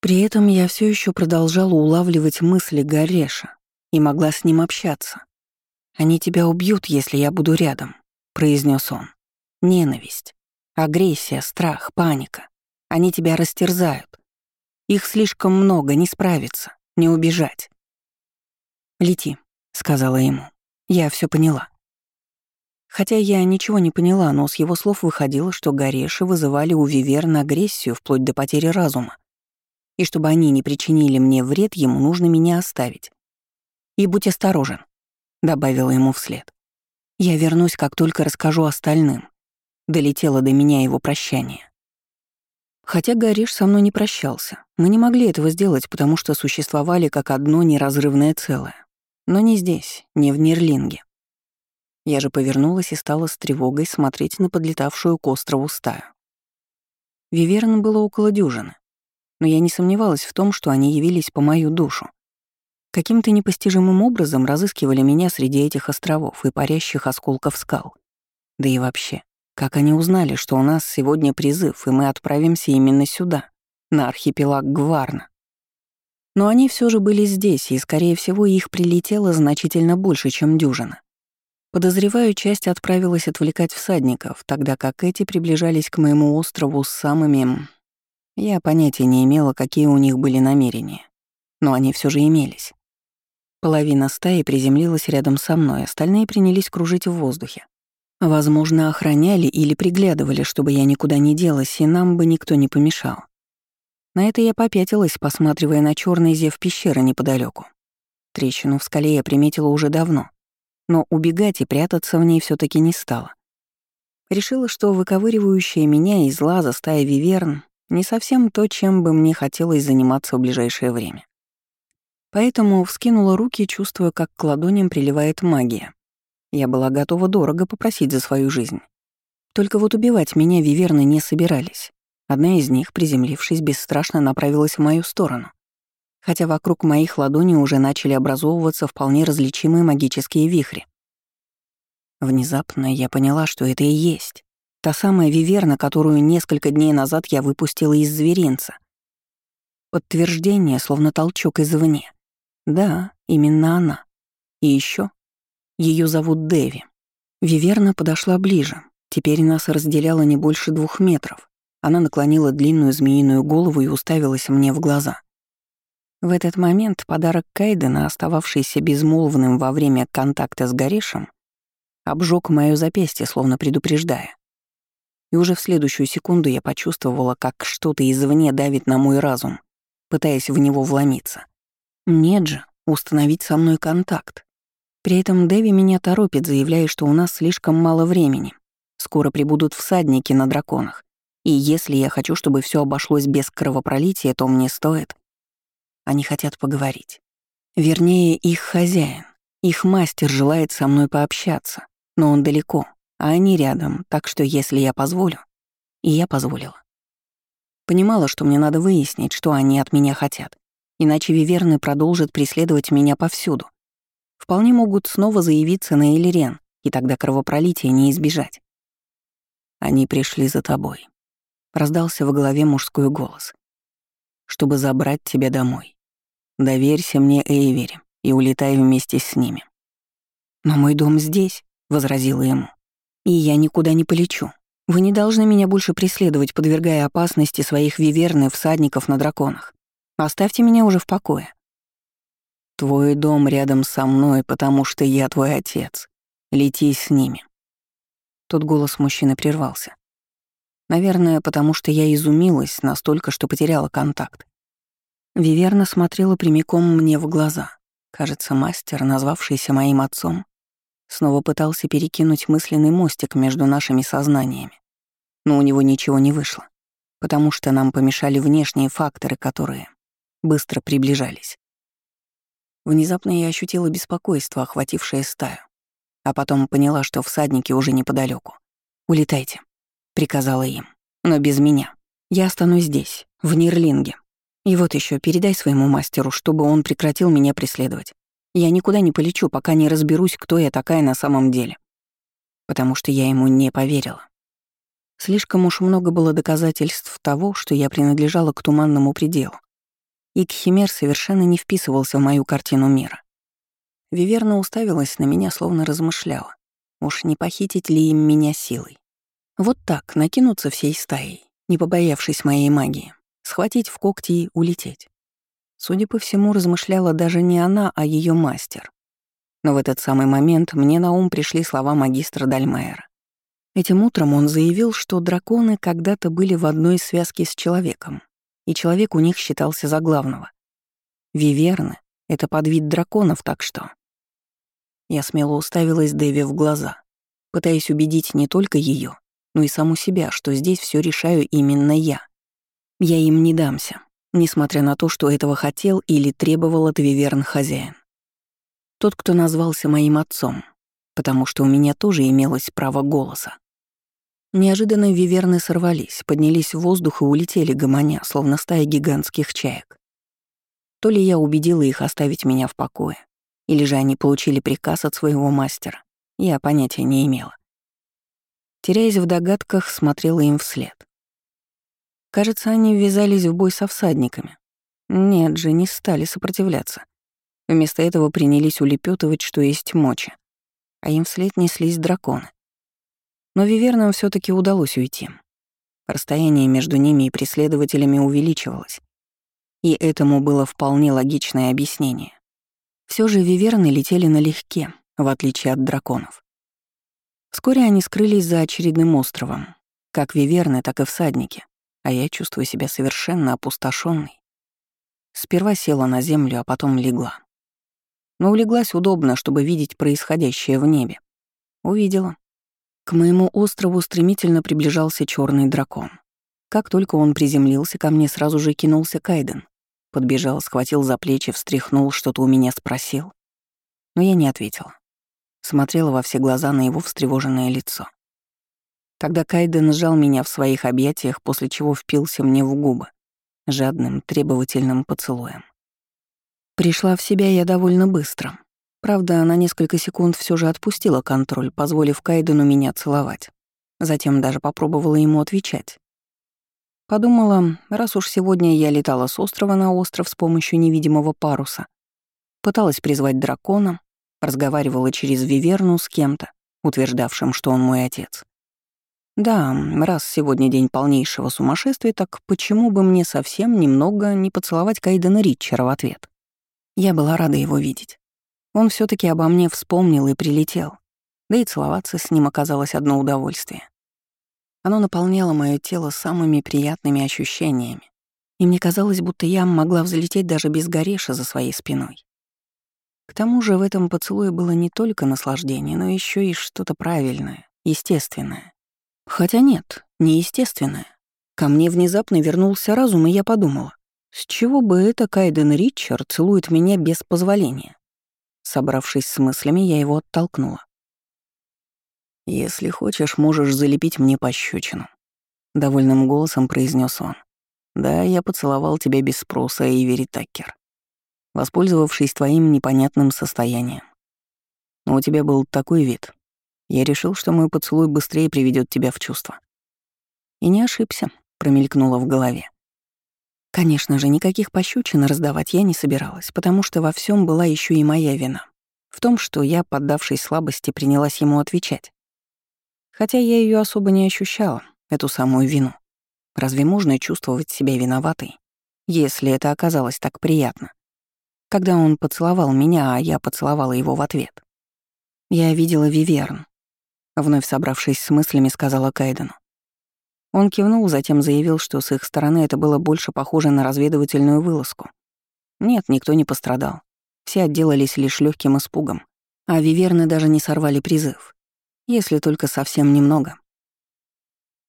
При этом я все еще продолжала улавливать мысли Гореша и могла с ним общаться. «Они тебя убьют, если я буду рядом», — произнес он. «Ненависть, агрессия, страх, паника. Они тебя растерзают. Их слишком много, не справиться, не убежать». «Лети», — сказала ему. «Я все поняла». Хотя я ничего не поняла, но с его слов выходило, что Гореши вызывали у Виверн агрессию вплоть до потери разума. И чтобы они не причинили мне вред, ему нужно меня оставить. «И будь осторожен», — добавила ему вслед. «Я вернусь, как только расскажу остальным». Долетело до меня его прощание. Хотя Гореш со мной не прощался, мы не могли этого сделать, потому что существовали как одно неразрывное целое. Но не здесь, не в Нерлинге. Я же повернулась и стала с тревогой смотреть на подлетавшую к острову стаю. Виверн было около дюжины, но я не сомневалась в том, что они явились по мою душу. Каким-то непостижимым образом разыскивали меня среди этих островов и парящих осколков скал. Да и вообще, как они узнали, что у нас сегодня призыв, и мы отправимся именно сюда, на архипелаг Гварна? Но они все же были здесь, и, скорее всего, их прилетело значительно больше, чем дюжина. Подозреваю, часть отправилась отвлекать всадников, тогда как эти приближались к моему острову с самыми... Я понятия не имела, какие у них были намерения. Но они все же имелись. Половина стаи приземлилась рядом со мной, остальные принялись кружить в воздухе. Возможно, охраняли или приглядывали, чтобы я никуда не делась, и нам бы никто не помешал. На это я попятилась, посматривая на черный зев пещеры неподалеку. Трещину в скале я приметила уже давно, но убегать и прятаться в ней все таки не стала. Решила, что выковыривающая меня из лаза стая виверн не совсем то, чем бы мне хотелось заниматься в ближайшее время. Поэтому вскинула руки, чувствуя, как к ладоням приливает магия. Я была готова дорого попросить за свою жизнь. Только вот убивать меня виверны не собирались. Одна из них, приземлившись, бесстрашно направилась в мою сторону хотя вокруг моих ладоней уже начали образовываться вполне различимые магические вихри. Внезапно я поняла, что это и есть та самая виверна, которую несколько дней назад я выпустила из зверинца. Подтверждение, словно толчок извне. Да, именно она. И еще ее зовут Дэви. Виверна подошла ближе. Теперь нас разделяло не больше двух метров. Она наклонила длинную змеиную голову и уставилась мне в глаза. В этот момент подарок Кайдена, остававшийся безмолвным во время контакта с Горешем, обжег моё запястье, словно предупреждая. И уже в следующую секунду я почувствовала, как что-то извне давит на мой разум, пытаясь в него вломиться. Нет же, установить со мной контакт. При этом Дэви меня торопит, заявляя, что у нас слишком мало времени. Скоро прибудут всадники на драконах. И если я хочу, чтобы все обошлось без кровопролития, то мне стоит они хотят поговорить. Вернее, их хозяин, их мастер желает со мной пообщаться, но он далеко, а они рядом, так что если я позволю... И я позволила. Понимала, что мне надо выяснить, что они от меня хотят, иначе Виверны продолжат преследовать меня повсюду. Вполне могут снова заявиться на Элирен, и тогда кровопролития не избежать. Они пришли за тобой. Раздался в голове мужской голос. Чтобы забрать тебя домой. Доверься мне, Эйвери, и улетай вместе с ними». «Но мой дом здесь», — возразила ему. «И я никуда не полечу. Вы не должны меня больше преследовать, подвергая опасности своих виверн и всадников на драконах. Оставьте меня уже в покое». «Твой дом рядом со мной, потому что я твой отец. Лети с ними». Тут голос мужчины прервался. Наверное, потому что я изумилась настолько, что потеряла контакт. Виверна смотрела прямиком мне в глаза. Кажется, мастер, назвавшийся моим отцом, снова пытался перекинуть мысленный мостик между нашими сознаниями. Но у него ничего не вышло, потому что нам помешали внешние факторы, которые быстро приближались. Внезапно я ощутила беспокойство, охватившее стаю, а потом поняла, что всадники уже неподалеку. «Улетайте», — приказала им, — «но без меня. Я останусь здесь, в Нирлинге, и вот еще передай своему мастеру, чтобы он прекратил меня преследовать. Я никуда не полечу, пока не разберусь, кто я такая на самом деле. Потому что я ему не поверила. Слишком уж много было доказательств того, что я принадлежала к туманному пределу. и Кхимер совершенно не вписывался в мою картину мира. Виверна уставилась на меня, словно размышляла. Уж не похитить ли им меня силой? Вот так, накинуться всей стаей, не побоявшись моей магии, схватить в когти и улететь. Судя по всему, размышляла даже не она, а ее мастер. Но в этот самый момент мне на ум пришли слова магистра Дальмайера. Этим утром он заявил, что драконы когда-то были в одной связке с человеком, и человек у них считался за главного. Виверны — это подвид драконов, так что... Я смело уставилась Дэви в глаза, пытаясь убедить не только ее, но и саму себя, что здесь все решаю именно я. Я им не дамся, несмотря на то, что этого хотел или требовал от Виверн хозяин. Тот, кто назвался моим отцом, потому что у меня тоже имелось право голоса. Неожиданно виверны сорвались, поднялись в воздух и улетели гомоня, словно стая гигантских чаек. То ли я убедила их оставить меня в покое, или же они получили приказ от своего мастера. Я понятия не имела. Теряясь в догадках, смотрела им вслед. Кажется, они ввязались в бой со всадниками. Нет же, не стали сопротивляться. Вместо этого принялись улепетывать, что есть мочи. А им вслед неслись драконы. Но Вивернам все таки удалось уйти. Расстояние между ними и преследователями увеличивалось. И этому было вполне логичное объяснение. Все же виверны летели налегке, в отличие от драконов. Вскоре они скрылись за очередным островом, как виверны, так и всадники, а я чувствую себя совершенно опустошенной. Сперва села на землю, а потом легла. Но улеглась удобно, чтобы видеть происходящее в небе. Увидела. К моему острову стремительно приближался черный дракон. Как только он приземлился, ко мне сразу же кинулся Кайден. Подбежал, схватил за плечи, встряхнул, что-то у меня спросил. Но я не ответила. Смотрела во все глаза на его встревоженное лицо. Тогда Кайден сжал меня в своих объятиях, после чего впился мне в губы, жадным, требовательным поцелуем. Пришла в себя я довольно быстро. Правда, на несколько секунд все же отпустила контроль, позволив Кайдену меня целовать. Затем даже попробовала ему отвечать. Подумала, раз уж сегодня я летала с острова на остров с помощью невидимого паруса, пыталась призвать дракона, разговаривала через Виверну с кем-то, утверждавшим, что он мой отец. Да, раз сегодня день полнейшего сумасшествия, так почему бы мне совсем немного не поцеловать Кайдена Ритчера в ответ? Я была рада его видеть. Он все таки обо мне вспомнил и прилетел. Да и целоваться с ним оказалось одно удовольствие. Оно наполняло мое тело самыми приятными ощущениями, и мне казалось, будто я могла взлететь даже без Гореша за своей спиной. К тому же в этом поцелуе было не только наслаждение, но еще и что-то правильное, естественное. Хотя нет, неестественное. Ко мне внезапно вернулся разум, и я подумала, с чего бы это Кайден Ричард целует меня без позволения? Собравшись с мыслями, я его оттолкнула. «Если хочешь, можешь залепить мне пощечину», — довольным голосом произнес он. «Да, я поцеловал тебя без спроса, Эйвери Таккер, воспользовавшись твоим непонятным состоянием. Но у тебя был такой вид. Я решил, что мой поцелуй быстрее приведет тебя в чувство». И не ошибся, промелькнуло в голове. Конечно же, никаких пощечин раздавать я не собиралась, потому что во всем была еще и моя вина. В том, что я, поддавшись слабости, принялась ему отвечать. Хотя я ее особо не ощущала, эту самую вину. Разве можно чувствовать себя виноватой, если это оказалось так приятно? Когда он поцеловал меня, а я поцеловала его в ответ. Я видела Виверн. Вновь собравшись с мыслями, сказала Кайдену. Он кивнул, затем заявил, что с их стороны это было больше похоже на разведывательную вылазку. Нет, никто не пострадал. Все отделались лишь легким испугом, а Виверны даже не сорвали призыв. Если только совсем немного.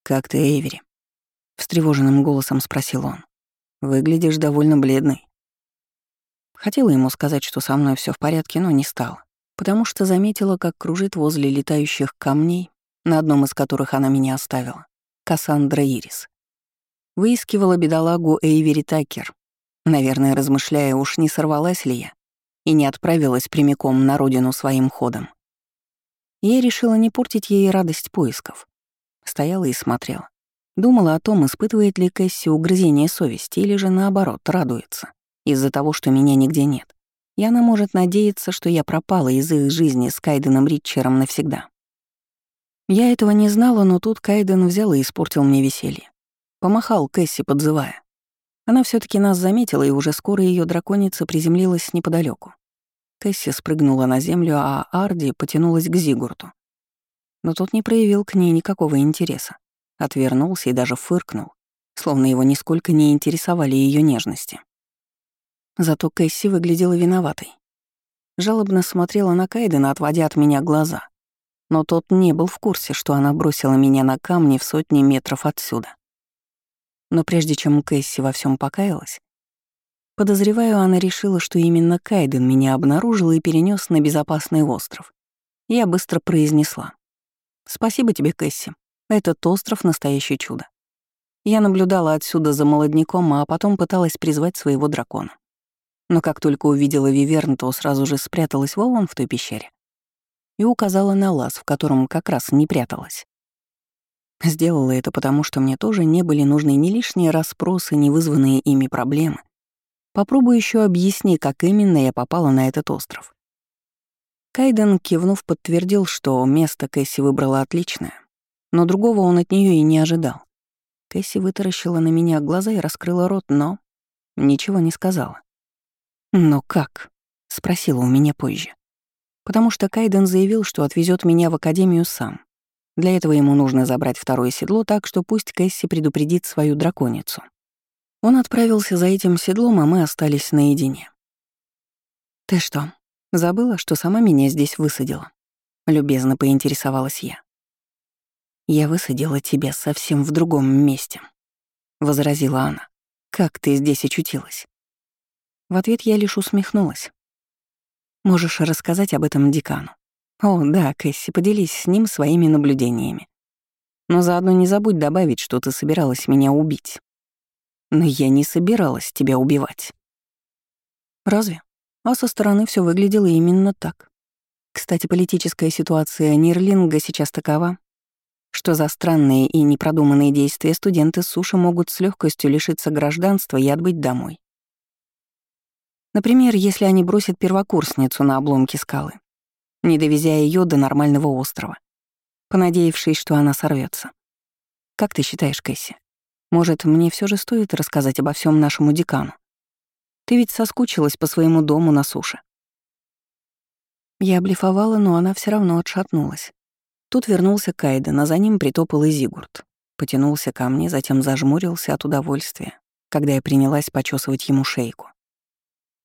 «Как ты, Эйвери?» — встревоженным голосом спросил он. «Выглядишь довольно бледной». Хотела ему сказать, что со мной все в порядке, но не стала, потому что заметила, как кружит возле летающих камней, на одном из которых она меня оставила, Кассандра Ирис. Выискивала бедолагу Эйвери Такер, наверное, размышляя, уж не сорвалась ли я, и не отправилась прямиком на родину своим ходом. Я решила не портить ей радость поисков. Стояла и смотрела. Думала о том, испытывает ли Кэсси угрызение совести или же наоборот радуется. из-за того, что меня нигде нет. И она может надеяться, что я пропала из их жизни с Кайденом Ритчером навсегда. Я этого не знала, но тут Кайден взял и испортил мне веселье. Помахал Кэсси, подзывая. Она все таки нас заметила, и уже скоро ее драконица приземлилась неподалеку. Кэсси спрыгнула на землю, а Арди потянулась к Зигурту. Но тот не проявил к ней никакого интереса. Отвернулся и даже фыркнул, словно его нисколько не интересовали ее нежности. Зато Кэсси выглядела виноватой. Жалобно смотрела на Кайдена, отводя от меня глаза. Но тот не был в курсе, что она бросила меня на камни в сотни метров отсюда. Но прежде чем Кэсси во всем покаялась, подозреваю, она решила, что именно Кайден меня обнаружил и перенес на безопасный остров. Я быстро произнесла. «Спасибо тебе, Кэсси. Этот остров — настоящее чудо. Я наблюдала отсюда за молодняком, а потом пыталась призвать своего дракона. Но как только увидела Виверн, то сразу же спряталась вон в той пещере и указала на лаз, в котором как раз не пряталась. Сделала это потому, что мне тоже не были нужны ни лишние расспросы, ни вызванные ими проблемы. Попробую еще объясни, как именно я попала на этот остров. Кайден, кивнув, подтвердил, что место Кэсси выбрала отличное, но другого он от нее и не ожидал. Кэсси вытаращила на меня глаза и раскрыла рот, но ничего не сказала. «Но как?» — спросила у меня позже. Потому что Кайден заявил, что отвезет меня в академию сам. Для этого ему нужно забрать второе седло, так что пусть Кэсси предупредит свою драконицу. Он отправился за этим седлом, а мы остались наедине. «Ты что, забыла, что сама меня здесь высадила?» — любезно поинтересовалась я. «Я высадила тебя совсем в другом месте», — возразила она. «Как ты здесь очутилась?» В ответ я лишь усмехнулась. «Можешь рассказать об этом декану?» «О, да, Кэсси, поделись с ним своими наблюдениями. Но заодно не забудь добавить, что ты собиралась меня убить». «Но я не собиралась тебя убивать». «Разве?» А со стороны все выглядело именно так. Кстати, политическая ситуация Нирлинга сейчас такова, что за странные и непродуманные действия студенты суши могут с легкостью лишиться гражданства и отбыть домой. Например, если они бросят первокурсницу на обломке скалы, не довезя ее до нормального острова, понадеявшись, что она сорвется. Как ты считаешь, Кэсси? Может, мне все же стоит рассказать обо всем нашему декану? Ты ведь соскучилась по своему дому на суше. Я блефовала, но она все равно отшатнулась. Тут вернулся Кайден, а за ним притопал и Зигурд. Потянулся ко мне, затем зажмурился от удовольствия, когда я принялась почесывать ему шейку.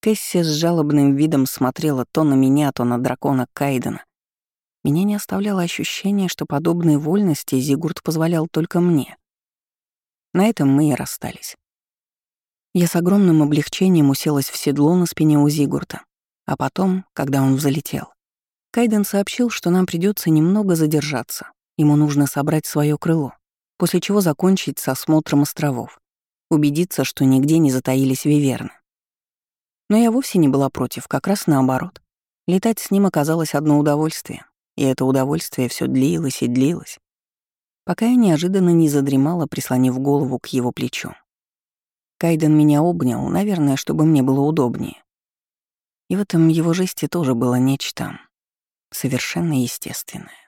Кэсси с жалобным видом смотрела то на меня, то на дракона Кайдена. Меня не оставляло ощущение, что подобные вольности Зигурд позволял только мне. На этом мы и расстались. Я с огромным облегчением уселась в седло на спине у Зигурта, а потом, когда он взлетел, Кайден сообщил, что нам придется немного задержаться. Ему нужно собрать свое крыло, после чего закончить с осмотром островов, убедиться, что нигде не затаились виверны. Но я вовсе не была против, как раз наоборот. Летать с ним оказалось одно удовольствие, и это удовольствие все длилось и длилось, пока я неожиданно не задремала, прислонив голову к его плечу. Кайден меня обнял, наверное, чтобы мне было удобнее. И в этом его жесте тоже было нечто совершенно естественное.